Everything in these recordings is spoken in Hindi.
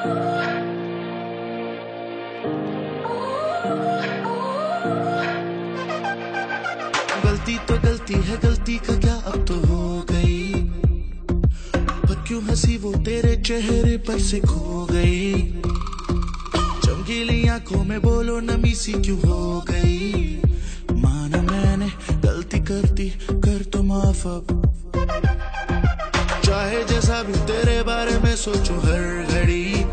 गलती तो गलती है, गलती का क्या अब तो हो गई। पर क्यों हँसी वो तेरे चेहरे पर से खो गई? चमकीली आँखों में बोलो नमी सी क्यों हो गई? माना मैंने गलती करती कर तो माफ़ अब। चाहे जैसा भी तेरे बारे में सोचूं हर घड़ी।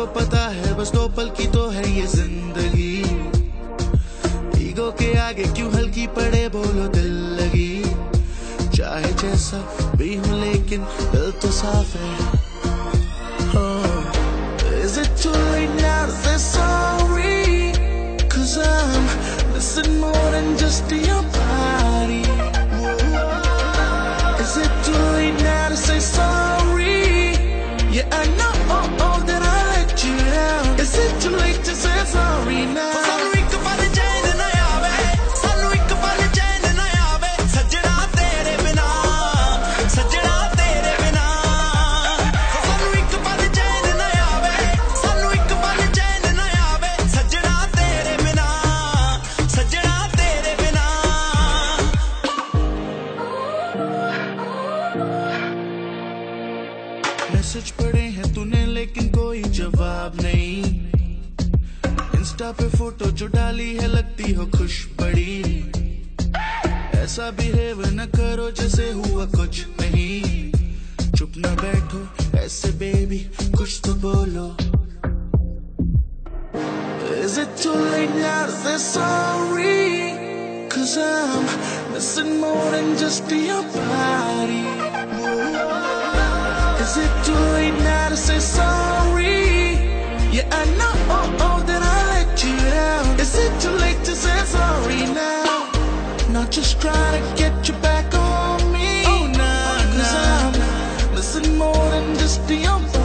तुमको पता है, बस दो पल की तो है ये ज़िंदगी। ईगो के आगे क्यों हल्की पड़े, बोलो दिल लगी। चाहे जैसा भी हूँ, लेकिन दिल तो साफ़ है। मैसेज पढ़े हैं तूने, लेकिन कोई जवाब नहीं इंस्टा पे फ़ोटो जो डाली है, लगती हो खुश बड़ी ऐसा बिहेव न करो जैसे हुआ कुछ नहीं चुप न बैठो, ऐसे बेबी कुछ तो बोलो Is it too late now to say sorry? Cause I'm missing more than just your body. Is it too late now to say sorry? Yeah, I know oh, oh, that I let you down. Is it too late to say sorry now? Not just trying to get you back on me. Oh, nah, nah, Cause I'm nah. missing more than just the old.